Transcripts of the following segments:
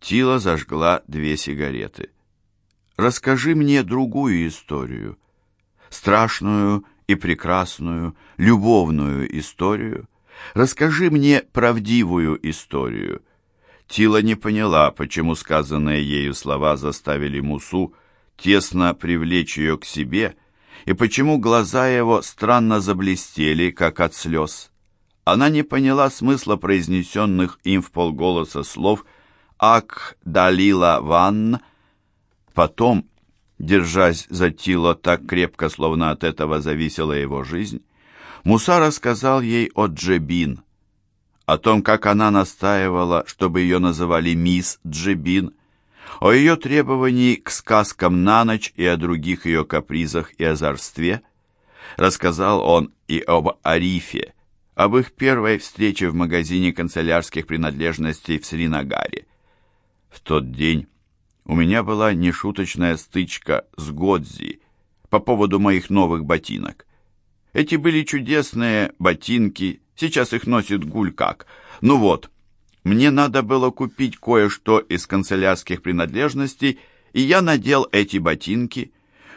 Тила зажгла две сигареты. «Расскажи мне другую историю. Страшную и прекрасную, любовную историю. Расскажи мне правдивую историю». Тила не поняла, почему сказанные ею слова заставили Мусу тесно привлечь ее к себе, и почему глаза его странно заблестели, как от слез. Она не поняла смысла произнесенных им в полголоса слов «Ак Далила Ван». Потом, держась за Тило так крепко, словно от этого зависела его жизнь, Муса рассказал ей о Джебин, о том, как она настаивала, чтобы ее называли мисс Джебин, о ее требовании к сказкам на ночь и о других ее капризах и озорстве. Рассказал он и об Арифе, об их первой встрече в магазине канцелярских принадлежностей в Сринагаре. В тот день у меня была нешуточная стычка с Годзи по поводу моих новых ботинок. Эти были чудесные ботинки, сейчас их носит Гулькак. Ну вот, мне надо было купить кое-что из канцелярских принадлежностей, и я надел эти ботинки.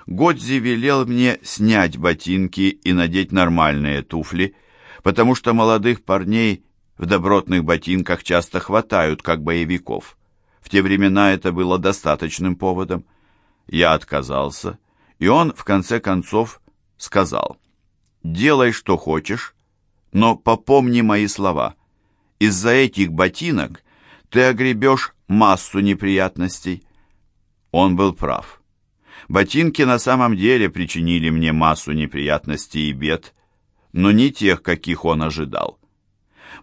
Годзи велел мне снять ботинки и надеть нормальные туфли – потому что молодых парней в добротных ботинках часто хватают, как боевиков. В те времена это было достаточным поводом. Я отказался, и он, в конце концов, сказал, «Делай, что хочешь, но попомни мои слова. Из-за этих ботинок ты огребешь массу неприятностей». Он был прав. Ботинки на самом деле причинили мне массу неприятностей и бед, но не тех, каких он ожидал.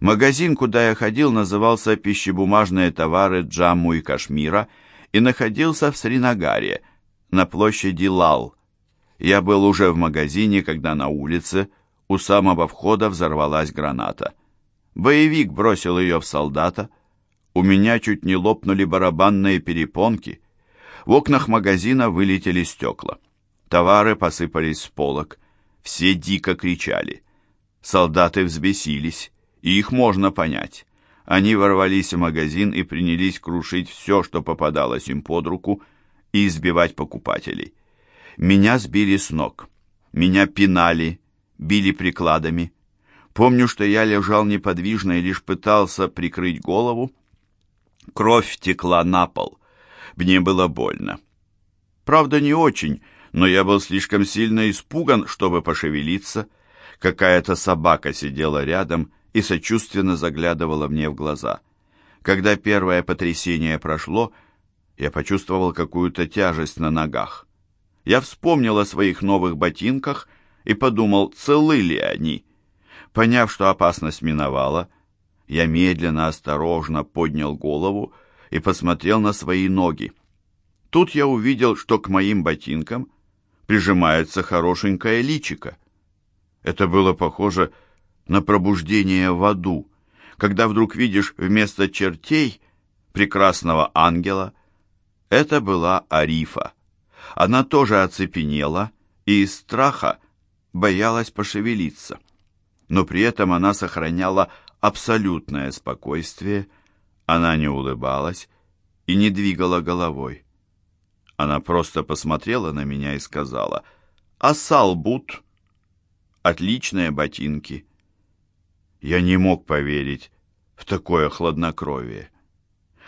Магазин, куда я ходил, назывался «Пищебумажные товары Джамму и Кашмира» и находился в Сринагаре, на площади Лал. Я был уже в магазине, когда на улице у самого входа взорвалась граната. Боевик бросил ее в солдата. У меня чуть не лопнули барабанные перепонки. В окнах магазина вылетели стекла. Товары посыпались с полок. Все дико кричали. Солдаты взбесились, и их можно понять. Они ворвались в магазин и принялись крушить все, что попадалось им под руку, и избивать покупателей. Меня сбили с ног. Меня пинали, били прикладами. Помню, что я лежал неподвижно и лишь пытался прикрыть голову. Кровь текла на пол. Мне было больно. Правда, не очень, но я был слишком сильно испуган, чтобы пошевелиться. Какая-то собака сидела рядом и сочувственно заглядывала мне в глаза. Когда первое потрясение прошло, я почувствовал какую-то тяжесть на ногах. Я вспомнил о своих новых ботинках и подумал, целы ли они. Поняв, что опасность миновала, я медленно, осторожно поднял голову и посмотрел на свои ноги. Тут я увидел, что к моим ботинкам прижимается хорошенькое личико. Это было похоже на пробуждение в аду, когда вдруг видишь вместо чертей прекрасного ангела. Это была Арифа. Она тоже оцепенела и из страха боялась пошевелиться. Но при этом она сохраняла абсолютное спокойствие, она не улыбалась и не двигала головой. Она просто посмотрела на меня и сказала «Асалбут, отличные ботинки». Я не мог поверить в такое хладнокровие.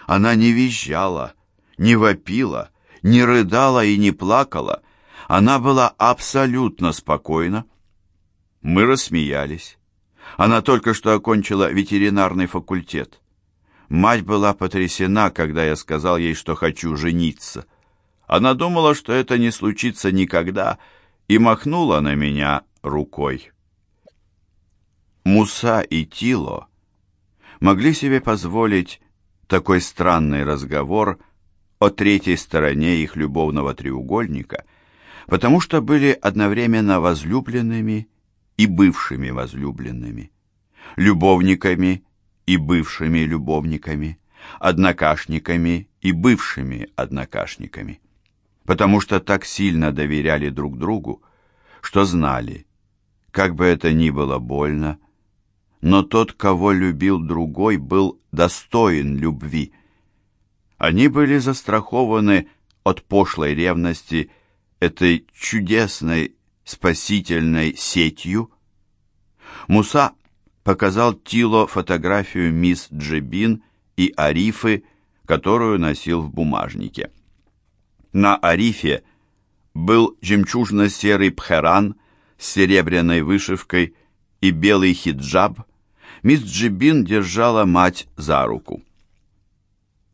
Она не визжала, не вопила, не рыдала и не плакала. Она была абсолютно спокойна. Мы рассмеялись. Она только что окончила ветеринарный факультет. Мать была потрясена, когда я сказал ей, что хочу жениться. Она думала, что это не случится никогда, и махнула на меня рукой. Муса и Тило могли себе позволить такой странный разговор о третьей стороне их любовного треугольника, потому что были одновременно возлюбленными и бывшими возлюбленными, любовниками и бывшими любовниками, однокашниками и бывшими однокашниками потому что так сильно доверяли друг другу, что знали, как бы это ни было больно, но тот, кого любил другой, был достоин любви. Они были застрахованы от пошлой ревности этой чудесной спасительной сетью. Муса показал Тило фотографию мисс Джебин и Арифы, которую носил в бумажнике. На Арифе был жемчужно-серый пхеран с серебряной вышивкой и белый хиджаб. Мисс Джибин держала мать за руку.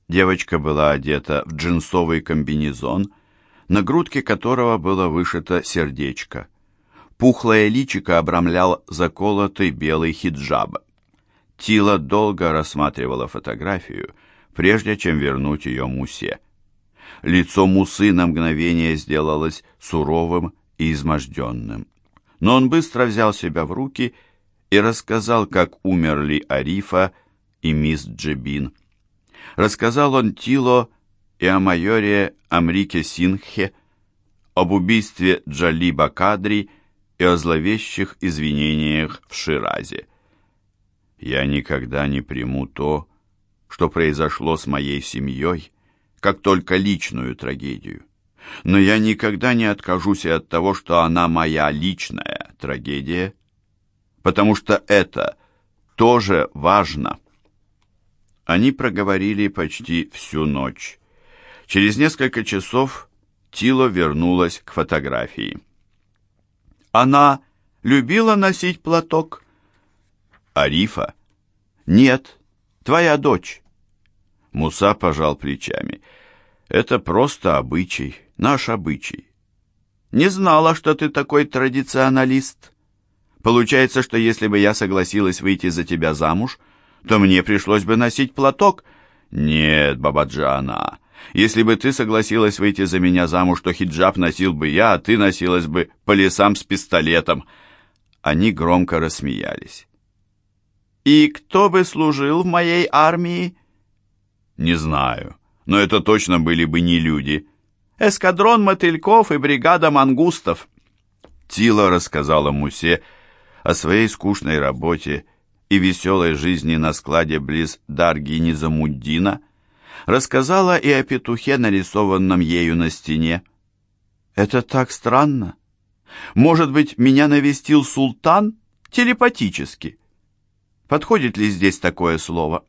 Девочка была одета в джинсовый комбинезон, на грудке которого было вышито сердечко. Пухлое личико обрамлял заколотый белый хиджаб. Тила долго рассматривала фотографию, прежде чем вернуть ее Мусе. Лицо Мусы на мгновение сделалось суровым и изможденным. Но он быстро взял себя в руки и рассказал, как умерли Арифа и мисс Джебин. Рассказал он Тило и о майоре Амрике Синхе, об убийстве Джалиба Кадри и о зловещих извинениях в Ширазе. «Я никогда не приму то, что произошло с моей семьей, как только личную трагедию. Но я никогда не откажусь от того, что она моя личная трагедия, потому что это тоже важно». Они проговорили почти всю ночь. Через несколько часов Тило вернулась к фотографии. Она любила носить платок? Арифа? Нет, твоя дочь. Муса пожал плечами. Это просто обычай, наш обычай. Не знала, что ты такой традиционалист. Получается, что если бы я согласилась выйти за тебя замуж, то мне пришлось бы носить платок. Нет, Бабаджана, если бы ты согласилась выйти за меня замуж, то хиджаб носил бы я, а ты носилась бы по лесам с пистолетом. Они громко рассмеялись. И кто бы служил в моей армии? Не знаю, но это точно были бы не люди. Эскадрон мотыльков и бригада мангустов. Тила рассказала Мусе о своей скучной работе и веселой жизни на складе близ Дарги Низамуддина, рассказала и о петухе, нарисованном ею на стене. «Это так странно. Может быть, меня навестил султан телепатически? Подходит ли здесь такое слово?»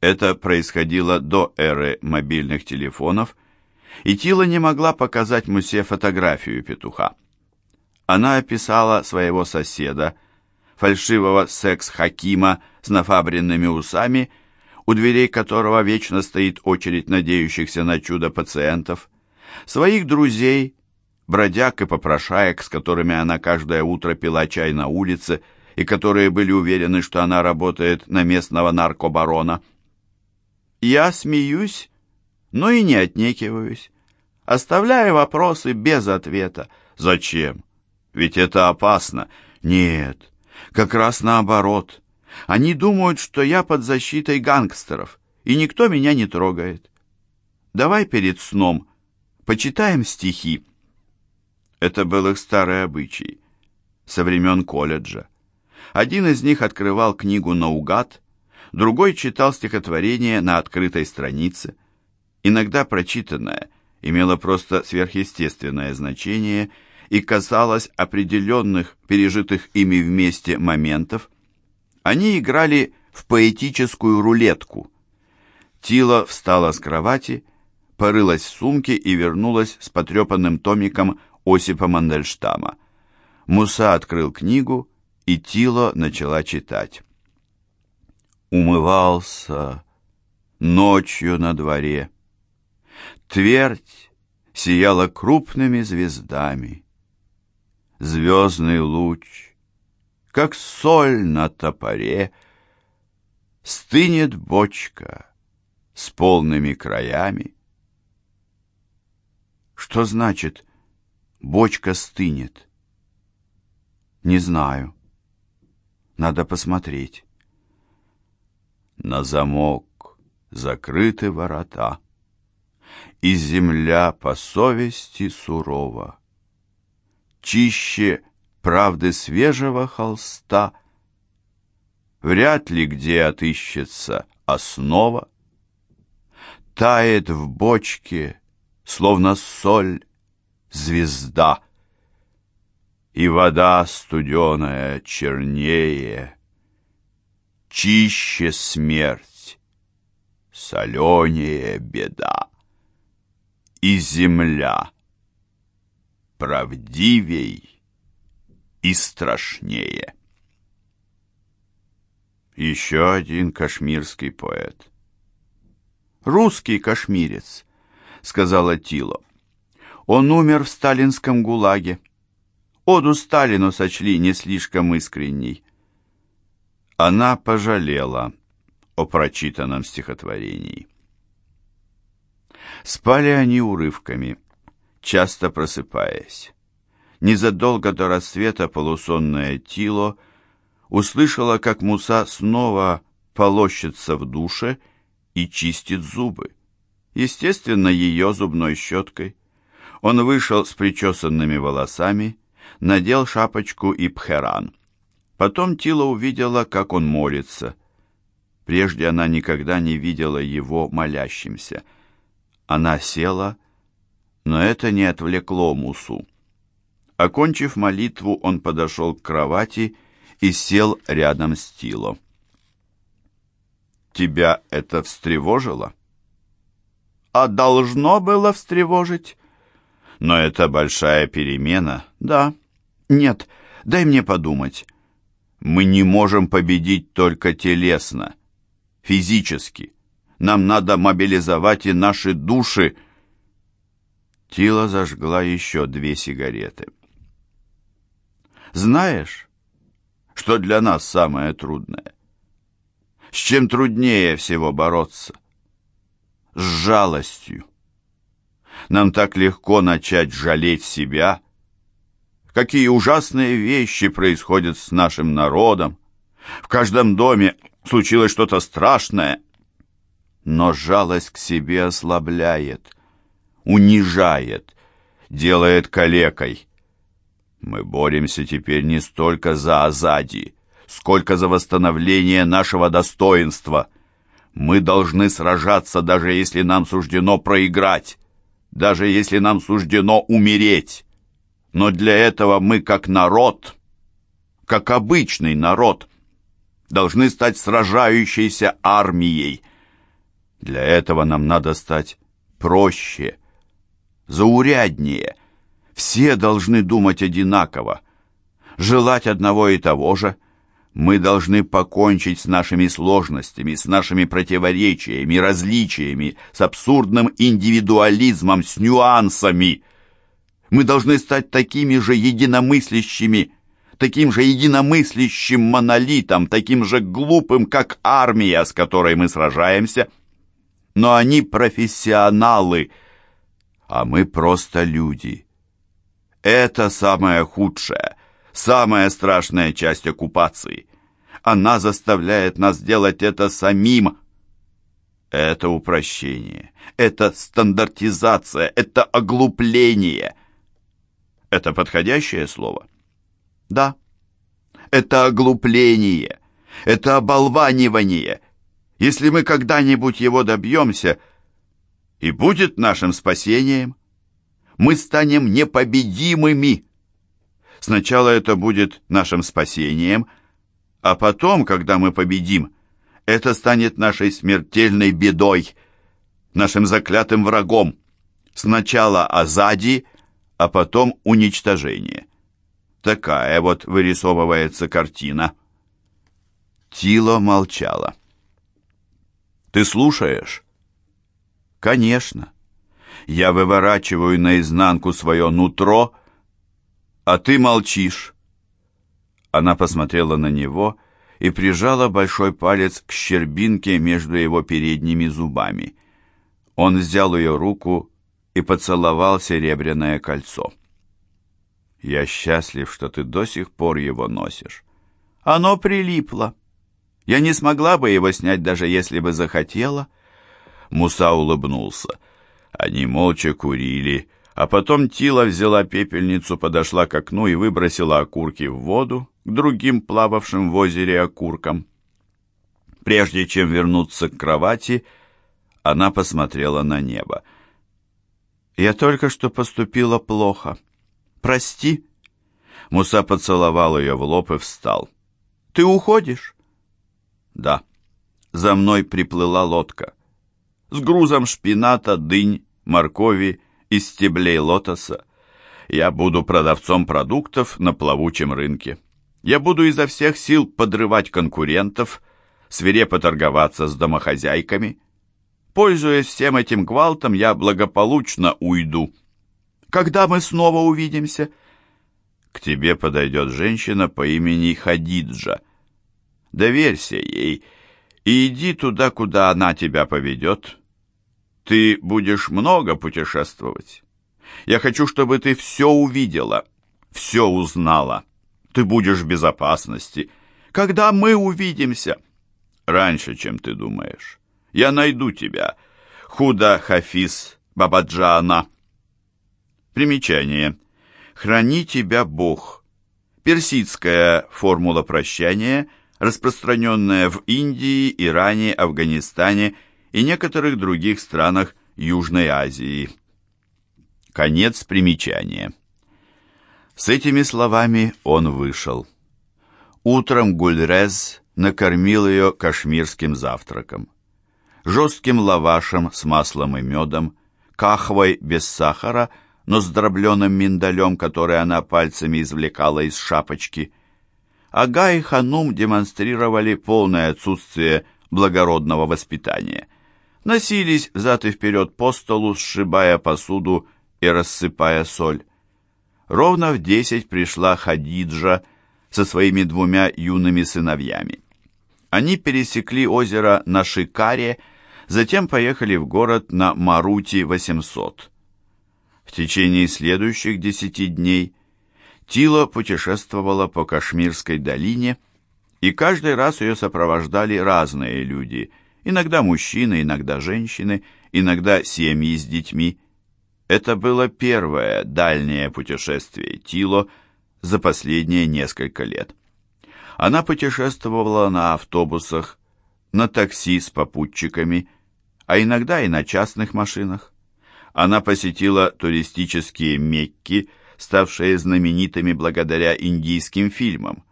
Это происходило до эры мобильных телефонов, и Тила не могла показать Мусе фотографию петуха. Она описала своего соседа, фальшивого секс-хакима с нафабренными усами, у дверей которого вечно стоит очередь надеющихся на чудо пациентов, своих друзей, бродяг и попрошаек, с которыми она каждое утро пила чай на улице, и которые были уверены, что она работает на местного наркобарона. Я смеюсь, но и не отнекиваюсь, оставляя вопросы без ответа. Зачем? Ведь это опасно. Нет, как раз наоборот. Они думают, что я под защитой гангстеров, и никто меня не трогает. Давай перед сном почитаем стихи. Это был их старый обычай, со времен колледжа. Один из них открывал книгу наугад, другой читал стихотворение на открытой странице. Иногда прочитанное имело просто сверхъестественное значение – и касалось определенных, пережитых ими вместе моментов, они играли в поэтическую рулетку. Тила встала с кровати, порылась в сумке и вернулась с потрепанным томиком Осипа Мандельштама. Муса открыл книгу, и Тила начала читать. Умывался ночью на дворе. Твердь сияла крупными звездами звездный луч, как соль на топоре, стынет бочка с полными краями. Что значит бочка стынет? Не знаю. Надо посмотреть. На замок закрыты ворота, И земля по совести сурова чище правды свежего холста, Вряд ли где отыщется основа. Тает в бочке, словно соль, звезда. И вода студеная чернее, Чище смерть, соленее беда. И земля правдивей и страшнее. Еще один кашмирский поэт. «Русский кашмирец», — сказала Тило. «Он умер в сталинском ГУЛАГе. Оду Сталину сочли не слишком искренней». Она пожалела о прочитанном стихотворении. Спали они урывками, часто просыпаясь. Незадолго до рассвета полусонная Тило услышала, как Муса снова полощется в душе и чистит зубы. Естественно, ее зубной щеткой. Он вышел с причесанными волосами, надел шапочку и пхеран. Потом Тила увидела, как он молится. Прежде она никогда не видела его молящимся. Она села, но это не отвлекло Мусу. Окончив молитву, он подошел к кровати и сел рядом с Тило. «Тебя это встревожило?» «А должно было встревожить?» «Но это большая перемена, да?» «Нет, дай мне подумать». Мы не можем победить только телесно, физически. Нам надо мобилизовать и наши души. Тила зажгла еще две сигареты. Знаешь, что для нас самое трудное? С чем труднее всего бороться? С жалостью. Нам так легко начать жалеть себя, какие ужасные вещи происходят с нашим народом. В каждом доме случилось что-то страшное. Но жалость к себе ослабляет, унижает, делает калекой. Мы боремся теперь не столько за Азади, сколько за восстановление нашего достоинства. Мы должны сражаться, даже если нам суждено проиграть, даже если нам суждено умереть. Но для этого мы как народ, как обычный народ, должны стать сражающейся армией. Для этого нам надо стать проще, зауряднее. Все должны думать одинаково, желать одного и того же. Мы должны покончить с нашими сложностями, с нашими противоречиями, различиями, с абсурдным индивидуализмом, с нюансами – мы должны стать такими же единомыслящими, таким же единомыслящим монолитом, таким же глупым, как армия, с которой мы сражаемся. Но они профессионалы, а мы просто люди. Это самая худшая, самая страшная часть оккупации. Она заставляет нас делать это самим. Это упрощение, это стандартизация, это оглупление – это подходящее слово? Да. Это оглупление, это оболванивание. Если мы когда-нибудь его добьемся, и будет нашим спасением, мы станем непобедимыми. Сначала это будет нашим спасением, а потом, когда мы победим, это станет нашей смертельной бедой, нашим заклятым врагом. Сначала Азади, а потом уничтожение. Такая вот вырисовывается картина. Тило молчала. «Ты слушаешь?» «Конечно. Я выворачиваю наизнанку свое нутро, а ты молчишь». Она посмотрела на него и прижала большой палец к щербинке между его передними зубами. Он взял ее руку и поцеловал серебряное кольцо. «Я счастлив, что ты до сих пор его носишь. Оно прилипло. Я не смогла бы его снять, даже если бы захотела». Муса улыбнулся. Они молча курили, а потом Тила взяла пепельницу, подошла к окну и выбросила окурки в воду к другим плававшим в озере окуркам. Прежде чем вернуться к кровати, Она посмотрела на небо. «Я только что поступила плохо. Прости». Муса поцеловал ее в лоб и встал. «Ты уходишь?» «Да». За мной приплыла лодка. С грузом шпината, дынь, моркови и стеблей лотоса. Я буду продавцом продуктов на плавучем рынке. Я буду изо всех сил подрывать конкурентов, свирепо торговаться с домохозяйками. Пользуясь всем этим гвалтом, я благополучно уйду. Когда мы снова увидимся? К тебе подойдет женщина по имени Хадиджа. Доверься ей и иди туда, куда она тебя поведет. Ты будешь много путешествовать. Я хочу, чтобы ты все увидела, все узнала. Ты будешь в безопасности. Когда мы увидимся? Раньше, чем ты думаешь. Я найду тебя. Худа Хафиз Бабаджана. Примечание. Храни тебя Бог. Персидская формула прощания, распространенная в Индии, Иране, Афганистане и некоторых других странах Южной Азии. Конец примечания. С этими словами он вышел. Утром Гульрез накормил ее кашмирским завтраком. Жестким лавашем с маслом и медом, кахвой без сахара, но с дробленым миндалем, который она пальцами извлекала из шапочки. Ага и Ханум демонстрировали полное отсутствие благородного воспитания. Носились взад и вперед по столу, сшибая посуду и рассыпая соль. Ровно в десять пришла Хадиджа со своими двумя юными сыновьями. Они пересекли озеро на Шикаре, затем поехали в город на Марути-800. В течение следующих десяти дней Тила путешествовала по Кашмирской долине, и каждый раз ее сопровождали разные люди, иногда мужчины, иногда женщины, иногда семьи с детьми. Это было первое дальнее путешествие Тило за последние несколько лет. Она путешествовала на автобусах, на такси с попутчиками, а иногда и на частных машинах. Она посетила туристические Мекки, ставшие знаменитыми благодаря индийским фильмам.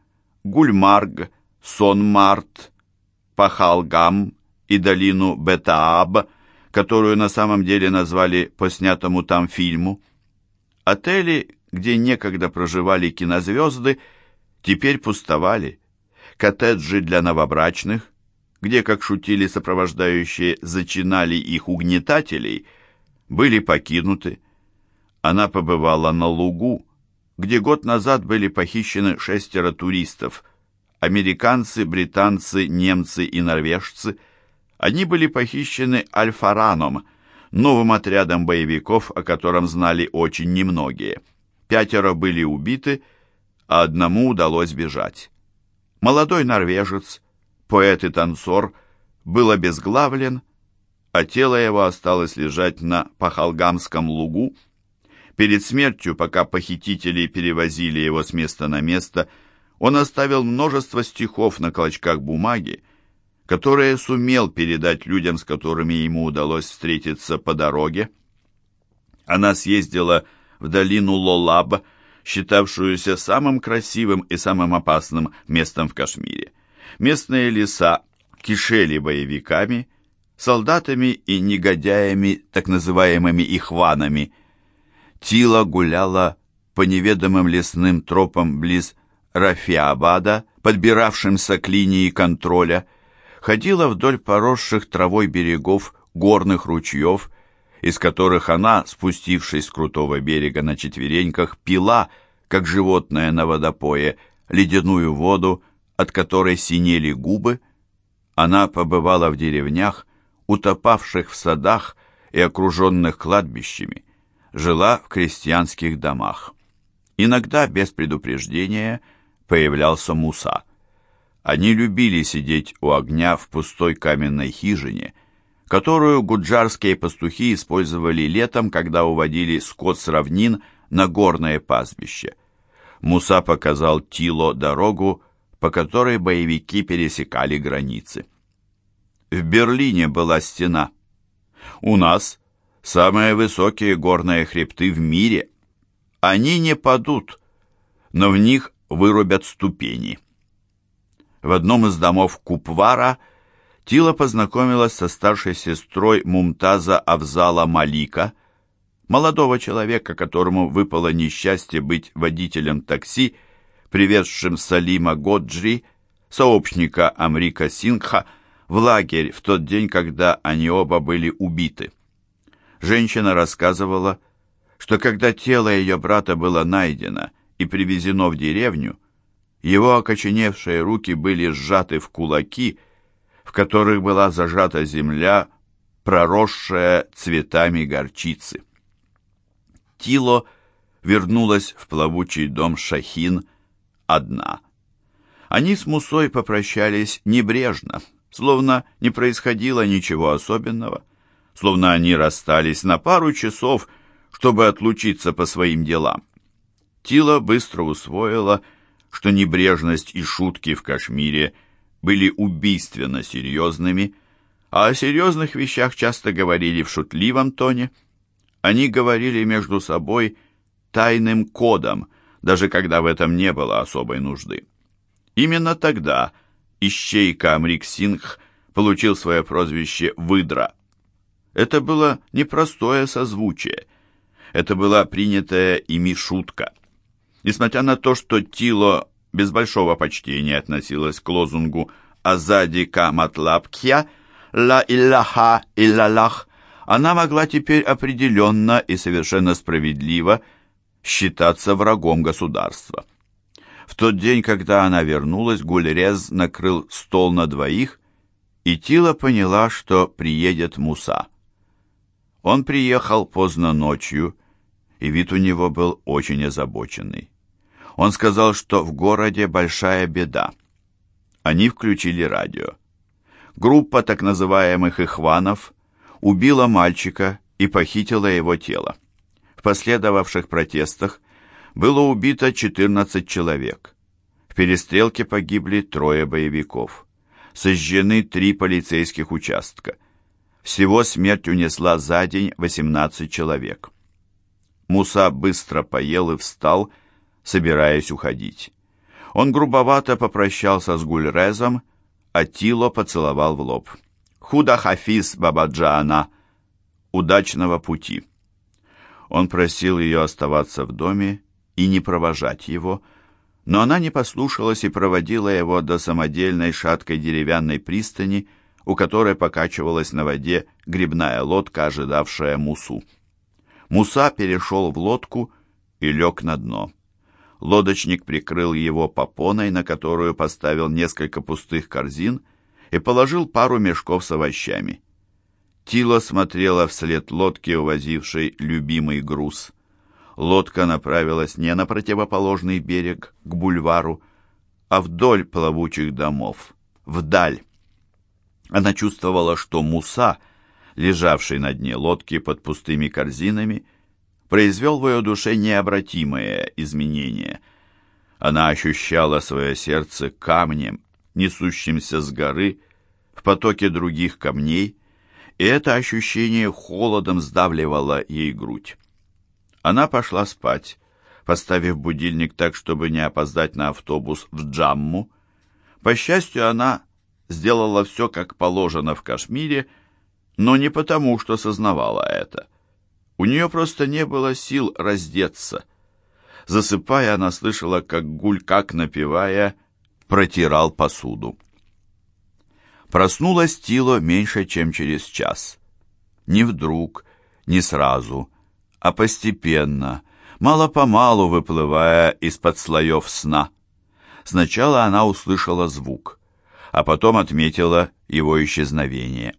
Гульмарг, Сонмарт, Пахалгам и долину Бетааб – которую на самом деле назвали по снятому там фильму. Отели, где некогда проживали кинозвезды, теперь пустовали. Коттеджи для новобрачных, где, как шутили сопровождающие, зачинали их угнетателей, были покинуты. Она побывала на лугу, где год назад были похищены шестеро туристов, американцы, британцы, немцы и норвежцы – они были похищены Альфараном, новым отрядом боевиков, о котором знали очень немногие. Пятеро были убиты, а одному удалось бежать. Молодой норвежец, поэт и танцор, был обезглавлен, а тело его осталось лежать на Пахалгамском лугу. Перед смертью, пока похитители перевозили его с места на место, он оставил множество стихов на клочках бумаги, которое сумел передать людям, с которыми ему удалось встретиться по дороге. Она съездила в долину Лолаб, считавшуюся самым красивым и самым опасным местом в Кашмире. Местные леса кишели боевиками, солдатами и негодяями, так называемыми ихванами. Тила гуляла по неведомым лесным тропам близ Рафиабада, подбиравшимся к линии контроля, ходила вдоль поросших травой берегов горных ручьев, из которых она, спустившись с крутого берега на четвереньках, пила, как животное на водопое, ледяную воду, от которой синели губы. Она побывала в деревнях, утопавших в садах и окруженных кладбищами, жила в крестьянских домах. Иногда, без предупреждения, появлялся Муса – они любили сидеть у огня в пустой каменной хижине, которую гуджарские пастухи использовали летом, когда уводили скот с равнин на горное пастбище. Муса показал Тило дорогу, по которой боевики пересекали границы. В Берлине была стена. У нас самые высокие горные хребты в мире. Они не падут, но в них вырубят ступени. В одном из домов Купвара Тила познакомилась со старшей сестрой Мумтаза Авзала Малика, молодого человека, которому выпало несчастье быть водителем такси, привезшим Салима Годжри, сообщника Амрика Сингха, в лагерь в тот день, когда они оба были убиты. Женщина рассказывала, что когда тело ее брата было найдено и привезено в деревню, его окоченевшие руки были сжаты в кулаки, в которых была зажата земля, проросшая цветами горчицы. Тило вернулась в плавучий дом Шахин одна. Они с Мусой попрощались небрежно, словно не происходило ничего особенного, словно они расстались на пару часов, чтобы отлучиться по своим делам. Тила быстро усвоила, что небрежность и шутки в Кашмире были убийственно серьезными, а о серьезных вещах часто говорили в шутливом тоне. Они говорили между собой тайным кодом, даже когда в этом не было особой нужды. Именно тогда ищейка Амрик Сингх получил свое прозвище «Выдра». Это было непростое созвучие. Это была принятая ими шутка. Несмотря на то, что Тило без большого почтения относилась к лозунгу «Азади каматлабкья» «Ла илляха иллалах», она могла теперь определенно и совершенно справедливо считаться врагом государства. В тот день, когда она вернулась, Гульрез накрыл стол на двоих, и Тила поняла, что приедет Муса. Он приехал поздно ночью, и вид у него был очень озабоченный. Он сказал, что в городе большая беда. Они включили радио. Группа так называемых «ихванов» убила мальчика и похитила его тело. В последовавших протестах было убито 14 человек. В перестрелке погибли трое боевиков. Сожжены три полицейских участка. Всего смерть унесла за день 18 человек. Муса быстро поел и встал, собираясь уходить. Он грубовато попрощался с Гульрезом, а Тило поцеловал в лоб. «Худа Хафиз Бабаджана! Удачного пути!» Он просил ее оставаться в доме и не провожать его, но она не послушалась и проводила его до самодельной шаткой деревянной пристани, у которой покачивалась на воде грибная лодка, ожидавшая Мусу. Муса перешел в лодку и лег на дно. Лодочник прикрыл его попоной, на которую поставил несколько пустых корзин, и положил пару мешков с овощами. Тила смотрела вслед лодки, увозившей любимый груз — лодка направилась не на противоположный берег, к бульвару, а вдоль плавучих домов, вдаль. Она чувствовала, что Муса, лежавший на дне лодки под пустыми корзинами, произвел в ее душе необратимое изменение. Она ощущала свое сердце камнем, несущимся с горы, в потоке других камней, и это ощущение холодом сдавливало ей грудь. Она пошла спать, поставив будильник так, чтобы не опоздать на автобус в Джамму. По счастью, она сделала все, как положено в Кашмире, но не потому, что сознавала это. У нее просто не было сил раздеться. Засыпая, она слышала, как Гуль, как напевая, протирал посуду. Проснулась Тило меньше, чем через час. Не вдруг, не сразу, а постепенно, мало-помалу выплывая из-под слоев сна. Сначала она услышала звук, а потом отметила его исчезновение.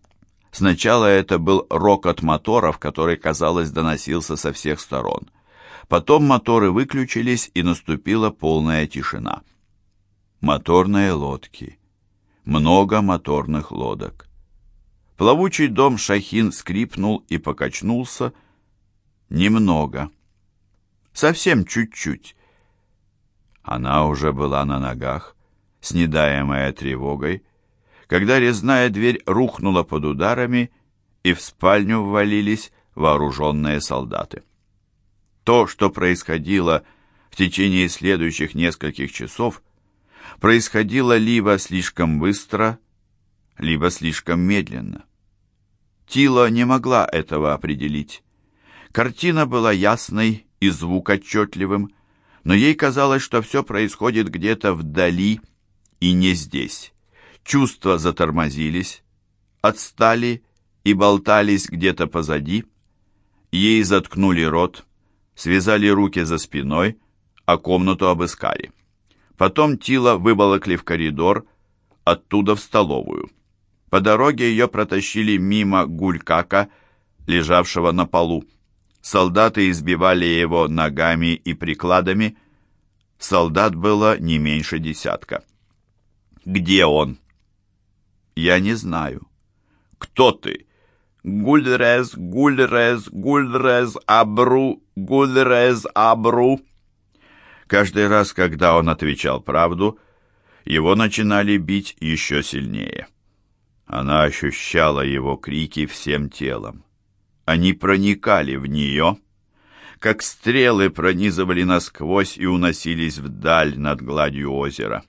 Сначала это был рокот моторов, который, казалось, доносился со всех сторон. Потом моторы выключились, и наступила полная тишина. Моторные лодки. Много моторных лодок. Плавучий дом Шахин скрипнул и покачнулся, Немного. Совсем чуть-чуть. Она уже была на ногах, снедаемая тревогой, когда резная дверь рухнула под ударами, и в спальню ввалились вооруженные солдаты. То, что происходило в течение следующих нескольких часов, происходило либо слишком быстро, либо слишком медленно. Тила не могла этого определить. Картина была ясной и звук отчетливым, но ей казалось, что все происходит где-то вдали и не здесь. Чувства затормозились, отстали и болтались где-то позади. Ей заткнули рот, связали руки за спиной, а комнату обыскали. Потом Тила выволокли в коридор, оттуда в столовую. По дороге ее протащили мимо гулькака, лежавшего на полу. Солдаты избивали его ногами и прикладами. Солдат было не меньше десятка. «Где он?» «Я не знаю». «Кто ты?» «Гульрез, Гульрез, Гульрез, Абру, Гульрез, Абру». Каждый раз, когда он отвечал правду, его начинали бить еще сильнее. Она ощущала его крики всем телом. Они проникали в нее, как стрелы пронизывали насквозь и уносились вдаль над гладью озера.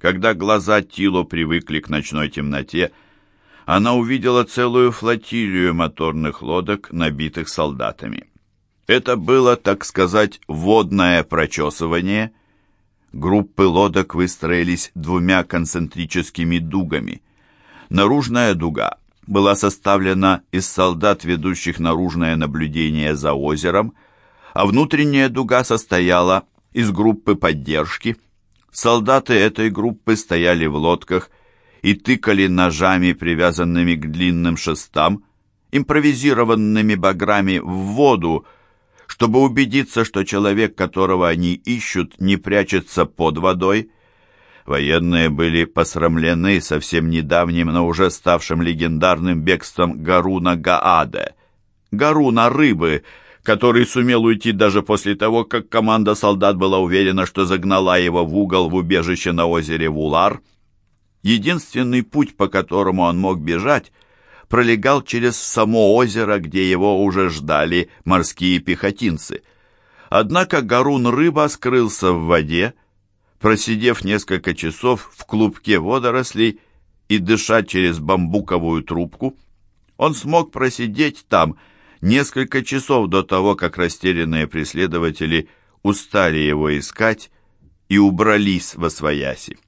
Когда глаза Тило привыкли к ночной темноте, она увидела целую флотилию моторных лодок, набитых солдатами. Это было, так сказать, водное прочесывание. Группы лодок выстроились двумя концентрическими дугами – Наружная дуга была составлена из солдат, ведущих наружное наблюдение за озером, а внутренняя дуга состояла из группы поддержки. Солдаты этой группы стояли в лодках и тыкали ножами, привязанными к длинным шестам, импровизированными баграми в воду, чтобы убедиться, что человек, которого они ищут, не прячется под водой, Военные были посрамлены совсем недавним, но уже ставшим легендарным бегством Гаруна Гааде, Гаруна Рыбы, который сумел уйти даже после того, как команда солдат была уверена, что загнала его в угол в убежище на озере Вулар. Единственный путь, по которому он мог бежать, пролегал через само озеро, где его уже ждали морские пехотинцы. Однако Гарун Рыба скрылся в воде, просидев несколько часов в клубке водорослей и дышать через бамбуковую трубку, он смог просидеть там несколько часов до того, как растерянные преследователи устали его искать и убрались во свояси.